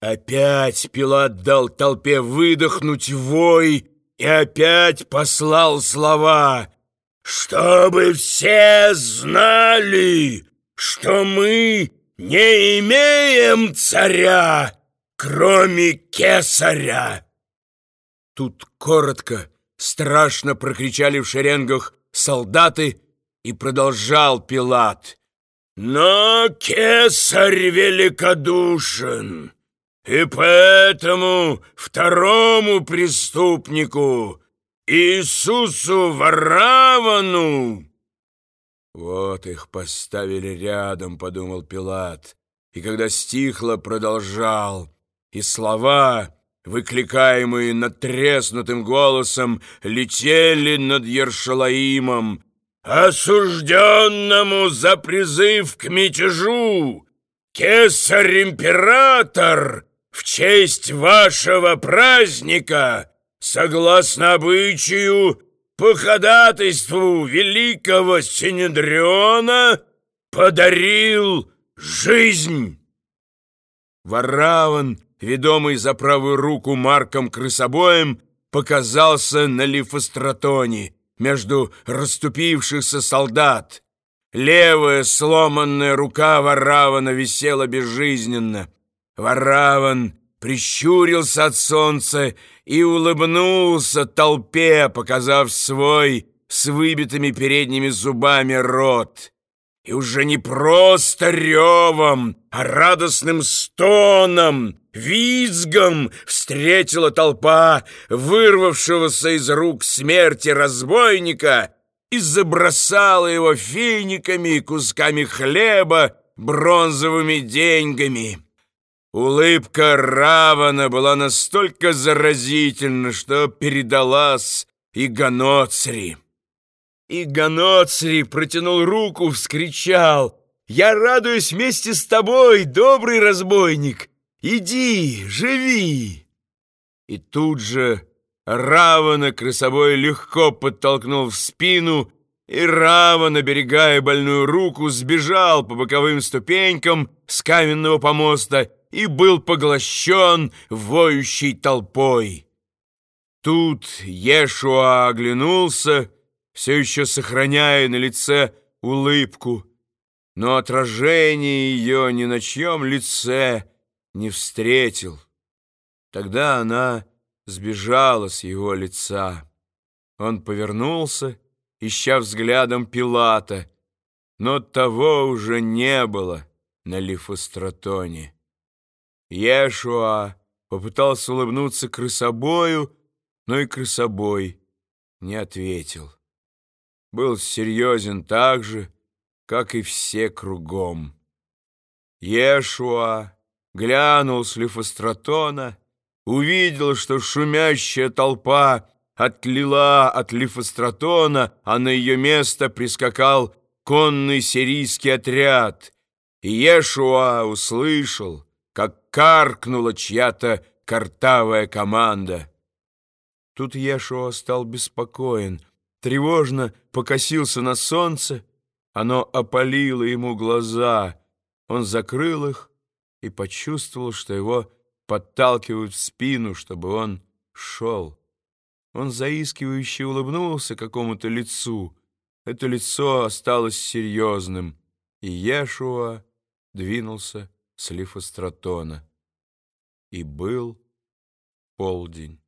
Опять Пилат дал толпе выдохнуть вой и опять послал слова «Чтобы все знали, что мы не имеем царя, кроме кесаря!» Тут коротко, страшно прокричали в шеренгах солдаты, и продолжал Пилат. «Но кесарь великодушен!» И поэтому второму преступнику, Иисусу Варавану, вот их поставили рядом, подумал Пилат, и когда стихло, продолжал, и слова, выкликаемые надтреснутым голосом, летели над Ершалаимом, осужденному за призыв к мятежу, кесарь-император в честь вашего праздника, согласно обычаю, по ходатайству великого Синедриона, подарил жизнь. Вараван, ведомый за правую руку Марком Крысобоем, показался на лифостратоне между расступившихся солдат. Левая сломанная рука Варавана висела безжизненно. Вараван прищурился от солнца и улыбнулся толпе, показав свой с выбитыми передними зубами рот. И уже не просто ревом, а радостным стоном, визгом встретила толпа вырвавшегося из рук смерти разбойника и забросала его финиками, кусками хлеба, бронзовыми деньгами. Улыбка Равана была настолько заразительна, что передалась и Ганоцри. И Ганоцри протянул руку, вскричал «Я радуюсь вместе с тобой, добрый разбойник! Иди, живи!» И тут же Равана крысобой легко подтолкнул в спину, и Раван, оберегая больную руку, сбежал по боковым ступенькам с каменного помоста и был поглощен воющей толпой. Тут Ешуа оглянулся, все еще сохраняя на лице улыбку, но отражение ее ни на чьем лице не встретил. Тогда она сбежала с его лица. Он повернулся, ища взглядом Пилата, но того уже не было на лифостратоне. Ешуа попытался улыбнуться крысобою, но и крысобой не ответил. Был серьезен так же, как и все кругом. Ешуа глянул с лифостратона, увидел, что шумящая толпа отлила от лифостратона, а на ее место прискакал конный сирийский отряд. И Ешуа услышал — как каркнула чья-то картавая команда. Тут Ешуа стал беспокоен, тревожно покосился на солнце, оно опалило ему глаза. Он закрыл их и почувствовал, что его подталкивают в спину, чтобы он шел. Он заискивающе улыбнулся какому-то лицу. Это лицо осталось серьезным, и Ешуа двинулся с. И был полдень.